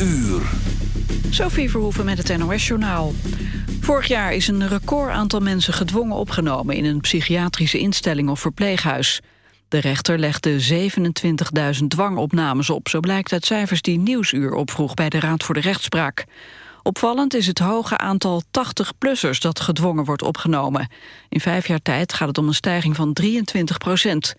uur. Sophie Verhoeven met het NOS-journaal. Vorig jaar is een record aantal mensen gedwongen opgenomen... in een psychiatrische instelling of verpleeghuis. De rechter legde 27.000 dwangopnames op... zo blijkt uit cijfers die Nieuwsuur opvroeg bij de Raad voor de Rechtspraak. Opvallend is het hoge aantal 80-plussers dat gedwongen wordt opgenomen. In vijf jaar tijd gaat het om een stijging van 23 procent.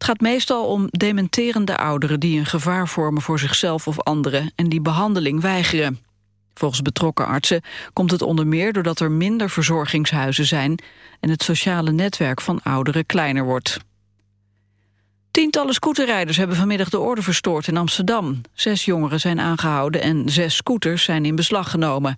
Het gaat meestal om dementerende ouderen die een gevaar vormen voor zichzelf of anderen en die behandeling weigeren. Volgens betrokken artsen komt het onder meer doordat er minder verzorgingshuizen zijn en het sociale netwerk van ouderen kleiner wordt. Tientallen scooterrijders hebben vanmiddag de orde verstoord in Amsterdam. Zes jongeren zijn aangehouden en zes scooters zijn in beslag genomen.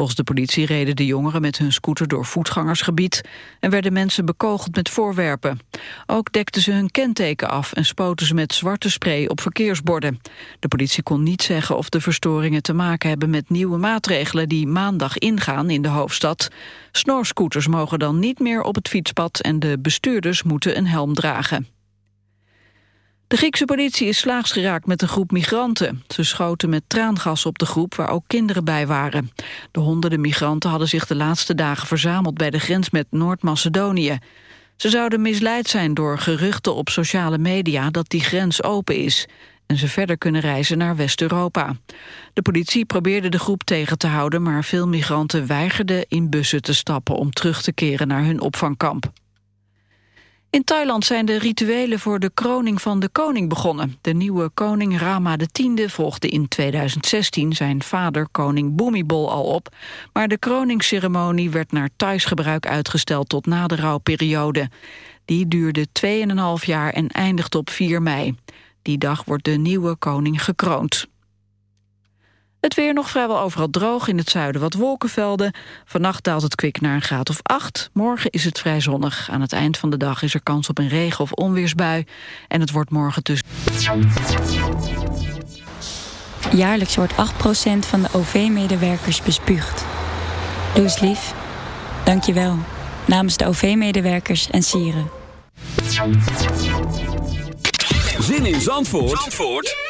Volgens de politie reden de jongeren met hun scooter door voetgangersgebied... en werden mensen bekogeld met voorwerpen. Ook dekten ze hun kenteken af en spoten ze met zwarte spray op verkeersborden. De politie kon niet zeggen of de verstoringen te maken hebben... met nieuwe maatregelen die maandag ingaan in de hoofdstad. Snorscooters mogen dan niet meer op het fietspad... en de bestuurders moeten een helm dragen. De Griekse politie is slaags geraakt met een groep migranten. Ze schoten met traangas op de groep waar ook kinderen bij waren. De honderden migranten hadden zich de laatste dagen verzameld... bij de grens met Noord-Macedonië. Ze zouden misleid zijn door geruchten op sociale media... dat die grens open is en ze verder kunnen reizen naar West-Europa. De politie probeerde de groep tegen te houden... maar veel migranten weigerden in bussen te stappen... om terug te keren naar hun opvangkamp. In Thailand zijn de rituelen voor de kroning van de koning begonnen. De nieuwe koning Rama X volgde in 2016 zijn vader koning Bhumibol al op. Maar de kroningsceremonie werd naar Thais gebruik uitgesteld tot na de rouwperiode. Die duurde 2,5 jaar en eindigt op 4 mei. Die dag wordt de nieuwe koning gekroond. Het weer nog vrijwel overal droog, in het zuiden wat wolkenvelden. Vannacht daalt het kwik naar een graad of 8. Morgen is het vrij zonnig. Aan het eind van de dag is er kans op een regen- of onweersbui. En het wordt morgen tussen... Jaarlijks wordt 8% van de OV-medewerkers bespuugd. Doe eens lief. Dank je wel. Namens de OV-medewerkers en sieren. Zin in Zandvoort, Zandvoort?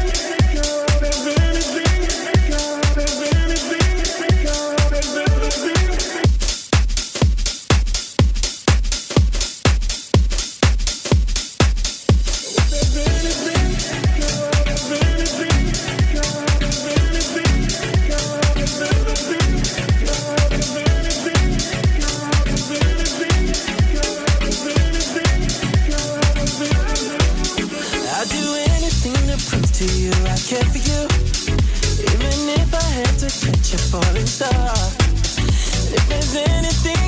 To you I care for you. Even if I had to catch a falling star. If there's anything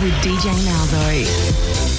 with DJ Malzo.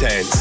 Intense.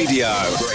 Radio.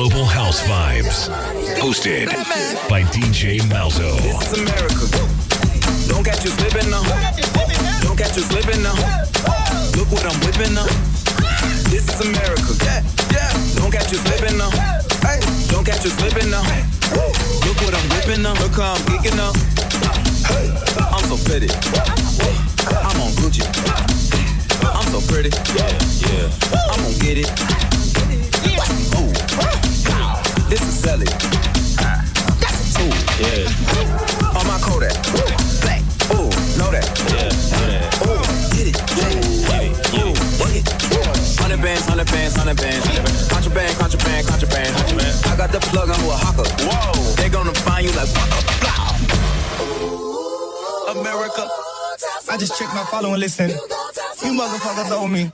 Global House Vibes. Hosted by DJ Malzo. This is America. Don't catch you slipping now. Don't catch you slipping now. Look what I'm whipping now. This is America. Don't catch you slipping now. Don't catch you slipping now. Look what I'm whipping now. Look how I'm geeking. Hey, I'm so pretty. I'm on Gucci. I'm so pretty. Yeah, yeah. I'm gonna get it. Ooh. This is Sally. That's a tool. Yeah. On my Kodak. Black. Ooh, know that. Yeah, know that. Ooh, get it. Get it. Get it. Ooh. Hundred bands, hundred bands, hundred bands. Contraband, contraband, contraband. contraband. I got the plug on Oaxaca. Whoa. They gonna find you like waka. America. I just checked my follow and listen. You motherfuckers owe me.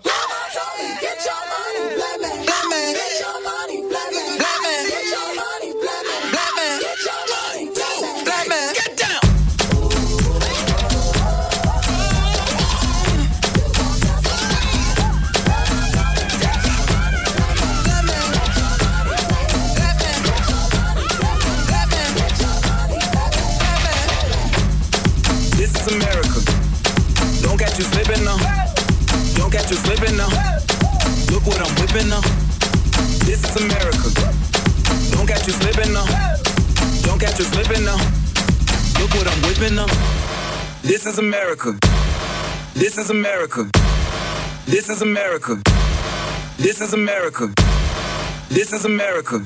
I'm now. This is America. Don't catch you slipping now. Don't catch you slipping now. Look what I'm whipping now. This is America. This is America. This is America. This is America. This is America.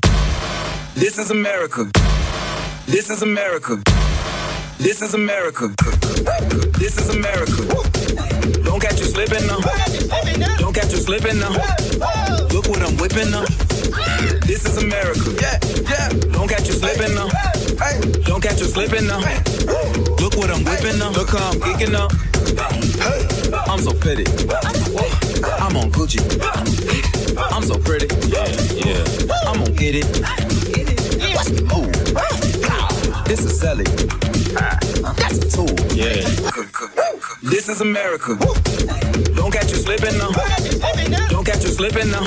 This is America. This is America. This is America. This is America. Don't catch you slipping now. Don't catch you slipping now. Look what I'm whipping now. This is America. Yeah, yeah. Don't catch you slipping now. Don't catch you slipping now. Look what I'm whipping now. Look how I'm geeking now. I'm so pretty. I'm on Gucci. I'm so pretty. Yeah, yeah. I'm gonna get it. Ooh. This is Sally. That's a tool. Yeah. This is America. Don't catch you slipping now. Don't catch you slipping now.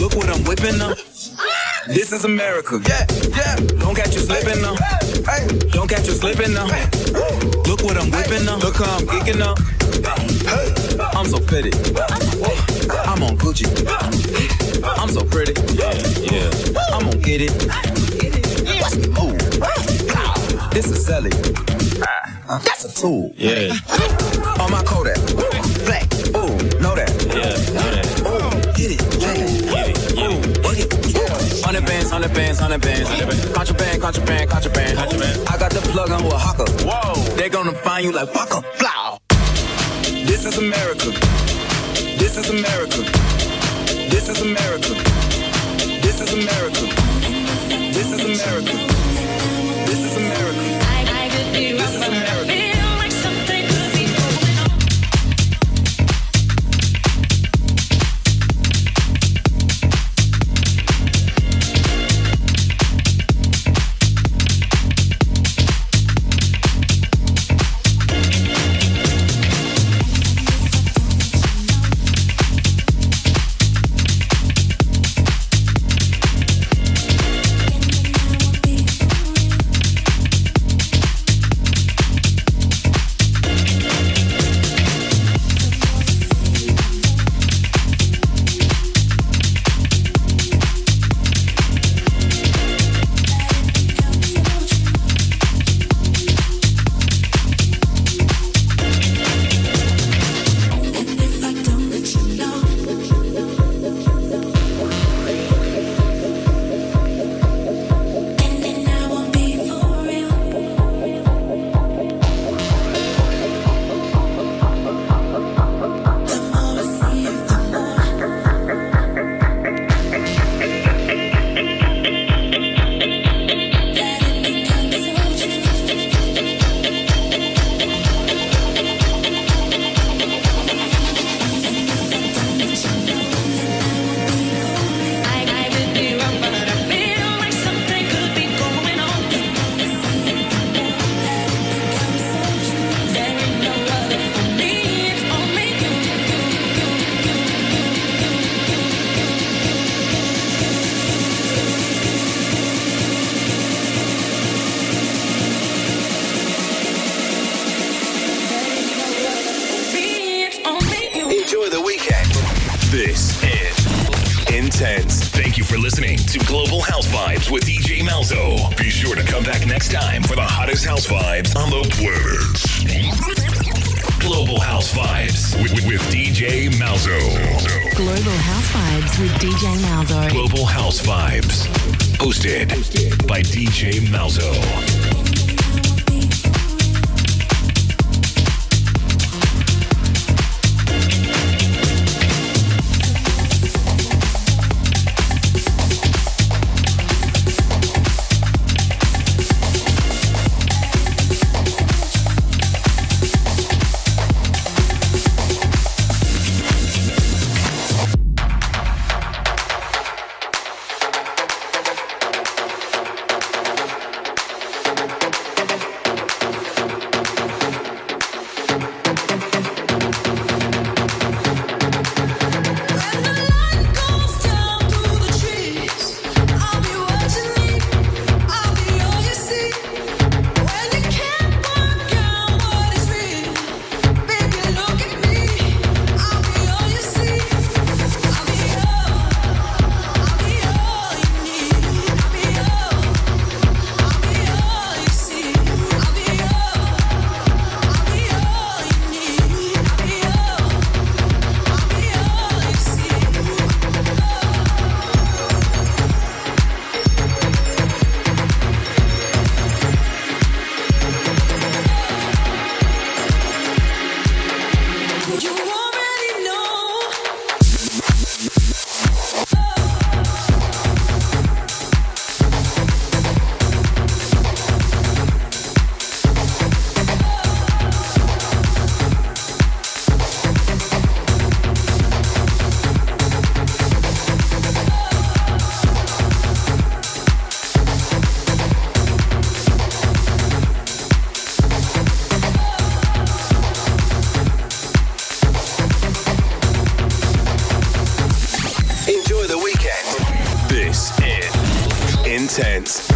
Look what I'm whipping now. This is America. Yeah, yeah. Don't catch you slipping now. Hey, don't catch you slipping now. Look what I'm whipping now. Look how I'm geeking now. I'm so pretty. I'm on Gucci. I'm so pretty. Yeah, yeah. I'm gonna get it. Ooh. This is Sally. Ah. That's a tool. Yeah. On my Kodak. Black. Ooh, know that. Yeah, know that. Ooh, get it. Get it. Get it. Ooh, work it. Hundred bands, hundred bands, hundred bands. Contraband, contraband, contraband. Contraband. I got the plug on Oaxaca. Whoa. They gonna find you like waka. Flow. This is America. This is America. This is America. This is America. This is America. This is America. intense.